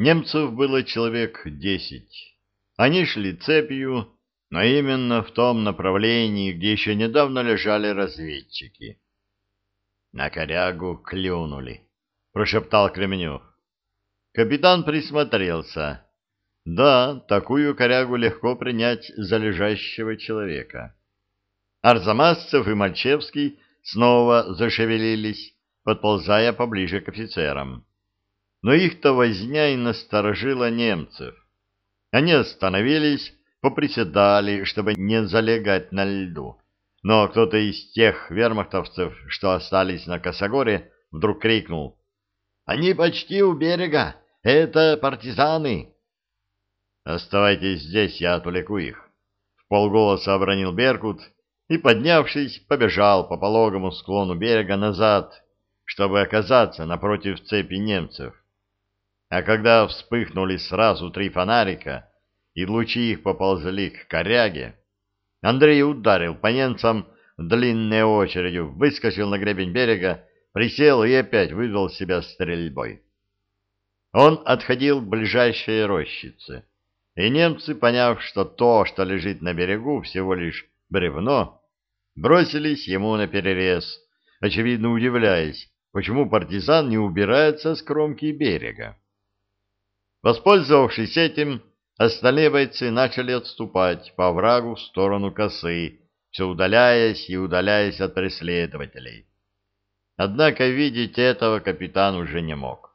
Немцев было человек десять. Они шли цепью, но именно в том направлении, где еще недавно лежали разведчики. «На корягу клюнули», — прошептал Кременев. Капитан присмотрелся. Да, такую корягу легко принять за лежащего человека. Арзамасцев и Мальчевский снова зашевелились, подползая поближе к офицерам. Но их-то возня и насторожила немцев. Они остановились, поприседали, чтобы не залегать на льду. Но кто-то из тех вермахтовцев, что остались на Косогоре, вдруг крикнул. «Они почти у берега! Это партизаны!» «Оставайтесь здесь, я отвлеку их!» В полголоса обронил Беркут и, поднявшись, побежал по пологому склону берега назад, чтобы оказаться напротив цепи немцев. А когда вспыхнули сразу три фонарика, и лучи их поползли к коряге, Андрей ударил по немцам длинной очередью, выскочил на гребень берега, присел и опять выдал себя стрельбой. Он отходил к ближайшей рощице, и немцы, поняв, что то, что лежит на берегу, всего лишь бревно, бросились ему на перерез, очевидно удивляясь, почему партизан не убирается с кромки берега. Воспользовавшись этим, остальные бойцы начали отступать по оврагу в сторону косы, все удаляясь и удаляясь от преследователей. Однако видеть этого капитан уже не мог.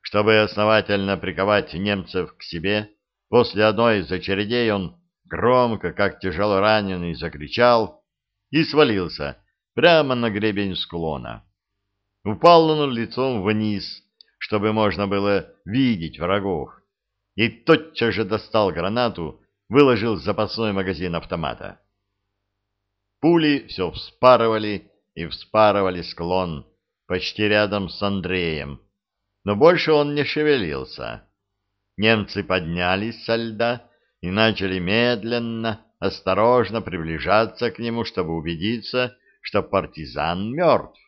Чтобы основательно приковать немцев к себе, после одной из очередей он громко, как тяжело раненый, закричал и свалился прямо на гребень склона. Упал он лицом вниз, чтобы можно было видеть врагов, и тотчас же достал гранату, выложил запасной магазин автомата. Пули все вспарывали и вспарывали склон почти рядом с Андреем, но больше он не шевелился. Немцы поднялись со льда и начали медленно, осторожно приближаться к нему, чтобы убедиться, что партизан мертв.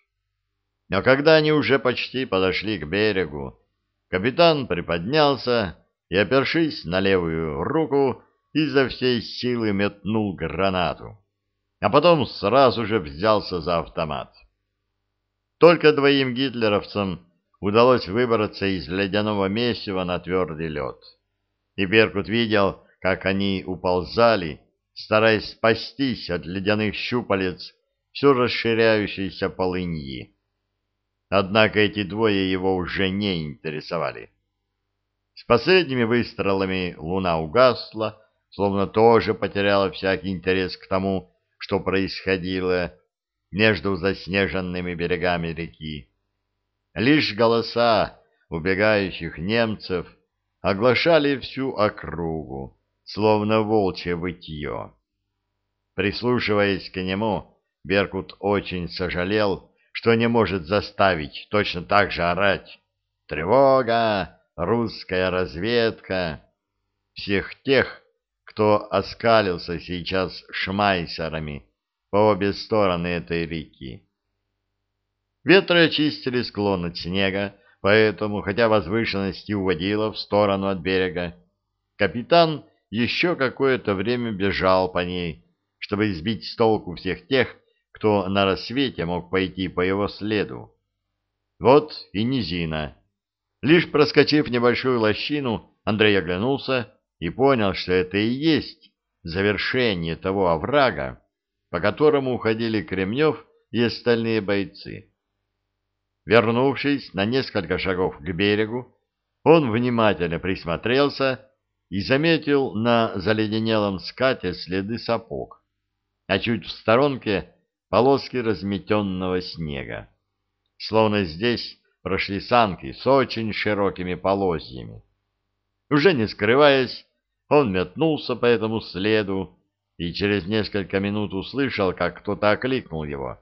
Но когда они уже почти подошли к берегу, капитан приподнялся и, опершись на левую руку, изо всей силы метнул гранату, а потом сразу же взялся за автомат. Только двоим гитлеровцам удалось выбраться из ледяного месива на твердый лед. И Беркут видел, как они уползали, стараясь спастись от ледяных щупалец все расширяющейся полыньи. Однако эти двое его уже не интересовали. С последними выстрелами луна угасла, словно тоже потеряла всякий интерес к тому, что происходило между заснеженными берегами реки. Лишь голоса убегающих немцев оглашали всю округу, словно волчье вытье. Прислушиваясь к нему, Беркут очень сожалел, что не может заставить точно так же орать «Тревога! Русская разведка!» всех тех, кто оскалился сейчас шмайсерами по обе стороны этой реки. Ветры очистили склон от снега, поэтому, хотя возвышенность и уводила в сторону от берега, капитан еще какое-то время бежал по ней, чтобы избить с толку всех тех, кто на рассвете мог пойти по его следу. Вот и низина. Лишь проскочив небольшую лощину, Андрей оглянулся и понял, что это и есть завершение того оврага, по которому уходили Кремнев и остальные бойцы. Вернувшись на несколько шагов к берегу, он внимательно присмотрелся и заметил на заледенелом скате следы сапог, а чуть в сторонке полоски разметенного снега. Словно здесь прошли санки с очень широкими полозьями. Уже не скрываясь, он метнулся по этому следу и через несколько минут услышал, как кто-то окликнул его.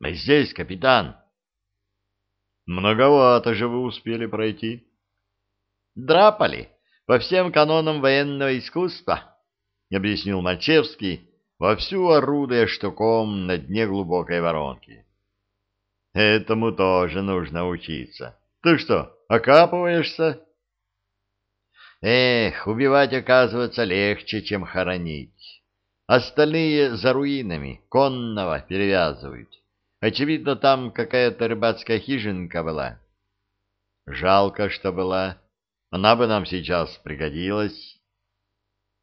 «Мы здесь, капитан!» «Многовато же вы успели пройти». «Драпали по всем канонам военного искусства», — объяснил Мальчевский, вовсю орудуя штуком на дне глубокой воронки. Этому тоже нужно учиться. Ты что, окапываешься? Эх, убивать, оказывается, легче, чем хоронить. Остальные за руинами конного перевязывают. Очевидно, там какая-то рыбацкая хижинка была. Жалко, что была. Она бы нам сейчас пригодилась.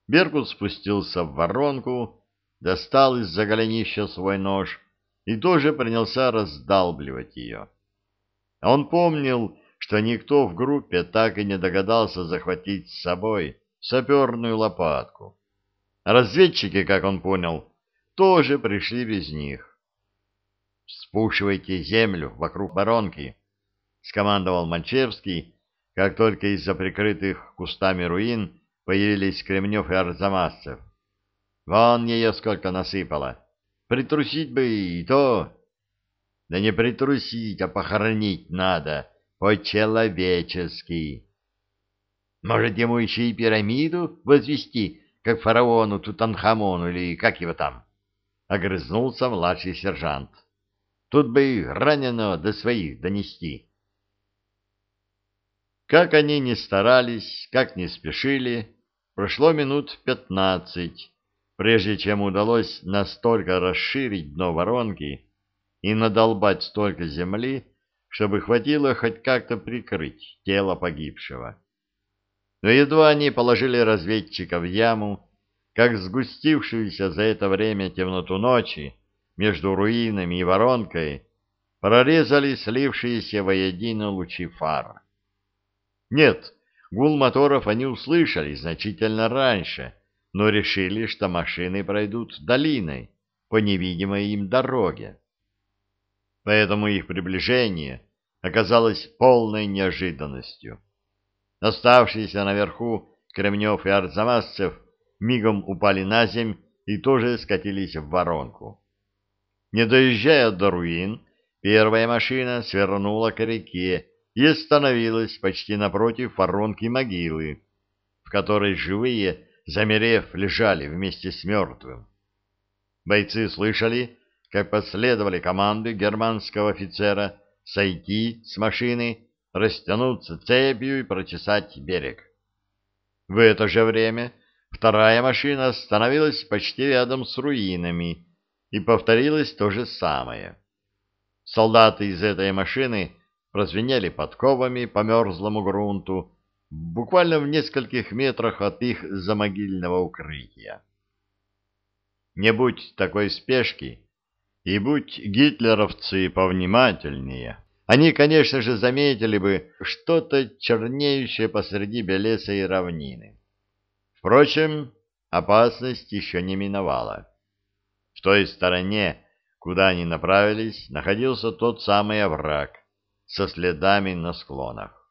Беркут спустился в воронку, достал из-за голенища свой нож и тоже принялся раздалбливать ее. Он помнил, что никто в группе так и не догадался захватить с собой саперную лопатку. Разведчики, как он понял, тоже пришли без них. «Спушивайте землю вокруг воронки», — скомандовал Мальчевский, как только из-за прикрытых кустами руин появились Кремнев и Арзамасцев. «Вон ее сколько насыпало! Притрусить бы и то!» «Да не притрусить, а похоронить надо!» по-человечески. Может, ему еще и пирамиду возвести, как фараону Тутанхамону или как его там? Огрызнулся младший сержант. Тут бы раненого до своих донести. Как они ни старались, как ни спешили, прошло минут пятнадцать, прежде чем удалось настолько расширить дно воронки и надолбать столько земли, чтобы хватило хоть как-то прикрыть тело погибшего. Но едва они положили разведчика в яму, как сгустившуюся за это время темноту ночи между руинами и воронкой прорезали слившиеся воедино лучи фар. Нет, гул моторов они услышали значительно раньше, но решили, что машины пройдут долиной по невидимой им дороге. Поэтому их приближение оказалось полной неожиданностью. Оставшиеся наверху Кремнев и Арзамасцев мигом упали на земь и тоже скатились в воронку. Не доезжая до руин, первая машина свернула к реке и остановилась почти напротив воронки могилы, в которой живые, замерев, лежали вместе с мертвым. Бойцы слышали, как последовали команды германского офицера сойти с машины, растянуться цепью и прочесать берег. В это же время вторая машина остановилась почти рядом с руинами, и повторилось то же самое. Солдаты из этой машины прозвенели подковами по мерзлому грунту, буквально в нескольких метрах от их замогильного укрытия. Не будь такой спешки, и будь гитлеровцы повнимательнее, они, конечно же, заметили бы что-то чернеющее посреди белесой равнины. Впрочем, опасность еще не миновала. В той стороне, куда они направились, находился тот самый овраг со следами на склонах.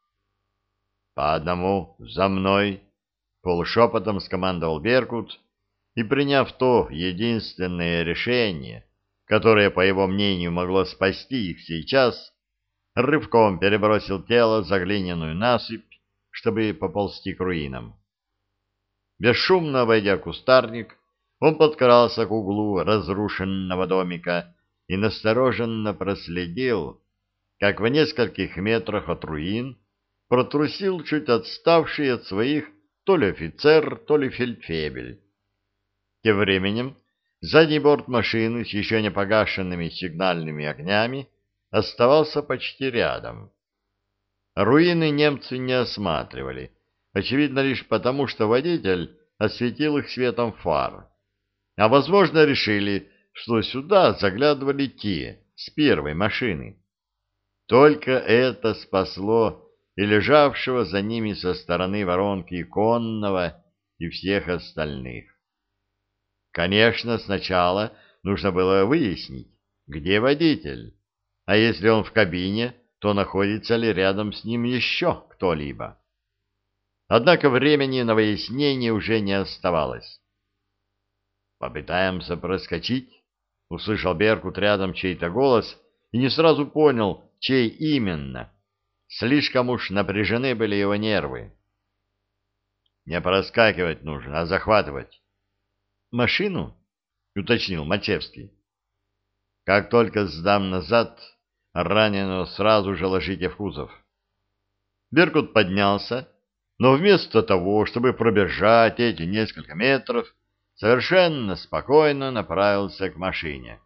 «По одному, за мной!» — полушепотом скомандовал Беркут, и, приняв то единственное решение — которое, по его мнению, могло спасти их сейчас, рывком перебросил тело за глиняную насыпь, чтобы поползти к руинам. Бесшумно войдя кустарник, он подкрался к углу разрушенного домика и настороженно проследил, как в нескольких метрах от руин протрусил чуть отставший от своих то ли офицер, то ли фельдфебель. Тем временем Задний борт машины с еще не погашенными сигнальными огнями оставался почти рядом. Руины немцы не осматривали, очевидно лишь потому, что водитель осветил их светом фар. А, возможно, решили, что сюда заглядывали те с первой машины. Только это спасло и лежавшего за ними со стороны воронки конного и всех остальных. Конечно, сначала нужно было выяснить, где водитель, а если он в кабине, то находится ли рядом с ним еще кто-либо. Однако времени на выяснение уже не оставалось. «Попытаемся проскочить», — услышал Беркут рядом чей-то голос и не сразу понял, чей именно. Слишком уж напряжены были его нервы. «Не проскакивать нужно, а захватывать» машину? — уточнил Мачевский. — Как только сдам назад, раненого сразу же ложите в кузов. Беркут поднялся, но вместо того, чтобы пробежать эти несколько метров, совершенно спокойно направился к машине.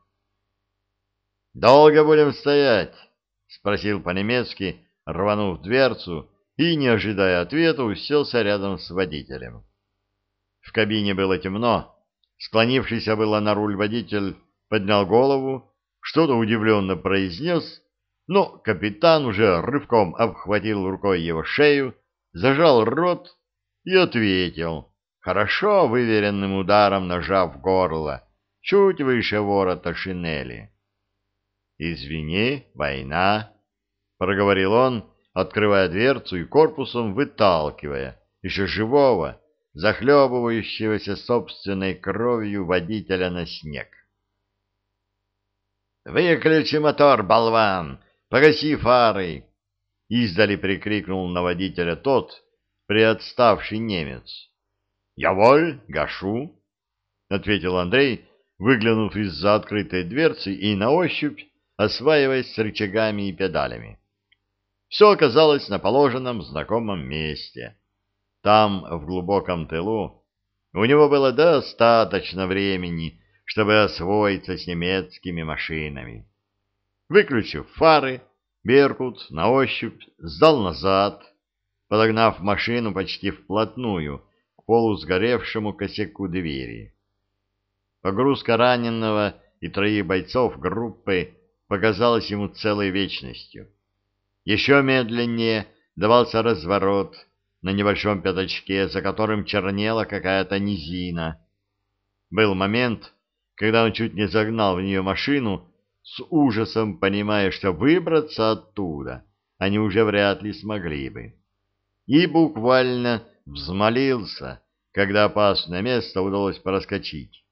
«Долго будем стоять?» — спросил по-немецки, рванув дверцу, и, не ожидая ответа, уселся рядом с водителем. В кабине было темно. Склонившийся было на руль водитель поднял голову, что-то удивленно произнес, но капитан уже рывком обхватил рукой его шею, зажал рот и ответил, хорошо выверенным ударом нажав горло, чуть выше ворота шинели. «Извини, война», — проговорил он, открывая дверцу и корпусом выталкивая еще живого, захлебывающегося собственной кровью водителя на снег. «Выключи мотор, болван! Погаси фары!» Издали прикрикнул на водителя тот, приотставший немец. «Я воль, гашу!» — ответил Андрей, выглянув из-за открытой дверцы и на ощупь осваиваясь с рычагами и педалями. Все оказалось на положенном знакомом месте. Там, в глубоком тылу, у него было достаточно времени, чтобы освоиться с немецкими машинами. Выключив фары, Беркут на ощупь сдал назад, подогнав машину почти вплотную к полусгоревшему косяку двери. Погрузка раненого и троих бойцов группы показалась ему целой вечностью. Еще медленнее давался разворот на небольшом пятачке, за которым чернела какая-то низина. Был момент, когда он чуть не загнал в нее машину, с ужасом понимая, что выбраться оттуда они уже вряд ли смогли бы. И буквально взмолился, когда опасное место удалось проскочить.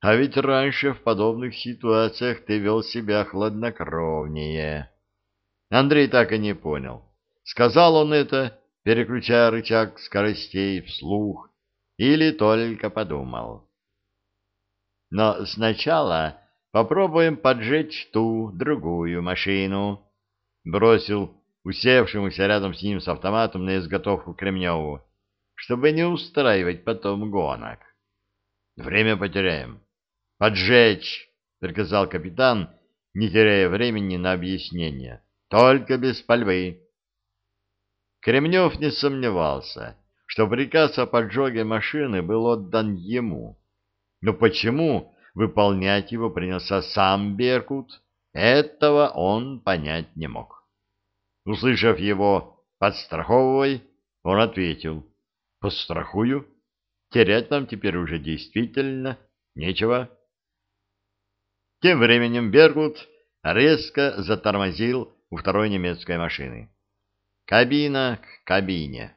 А ведь раньше в подобных ситуациях ты вел себя хладнокровнее. Андрей так и не понял, сказал он это, переключая рычаг скоростей вслух, или только подумал. Но сначала попробуем поджечь ту, другую машину, бросил усевшемуся рядом с ним с автоматом на изготовку Кремневу, чтобы не устраивать потом гонок. Время потеряем. Поджечь, приказал капитан, не теряя времени на объяснение. Только без пальбы. Кремнев не сомневался, что приказ о поджоге машины был отдан ему. Но почему выполнять его принялся сам Беркут, этого он понять не мог. Услышав его «подстраховывай», он ответил «подстрахую, терять нам теперь уже действительно нечего». Тем временем Беркут резко затормозил у второй немецкой машины. Кабина к кабине.